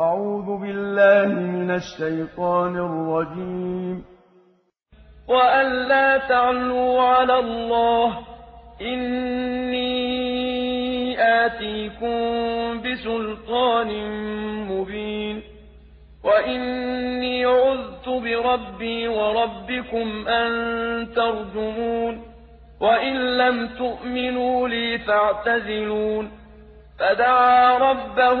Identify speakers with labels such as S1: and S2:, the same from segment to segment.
S1: أعوذ بالله من الشيطان الرجيم.
S2: وأن لا تعلوا على الله. إني آتيكم بسلطان مبين. وإني عذت بربي وربكم أن ترجمون. وإن لم تؤمنوا لي فاعتزلون. فدعا ربه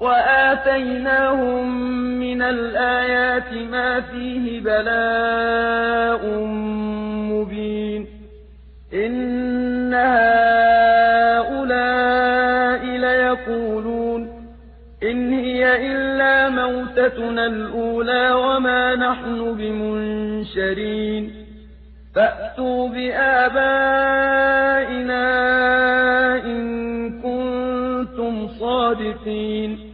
S2: وآتيناهم من الآيات ما فيه بلاء مبين. إن هؤلاء ليقولون إن هي إلا موتتنا الأولى وما نحن بمنشرين. فأتوا بآبائنا إن كنتم صادقين.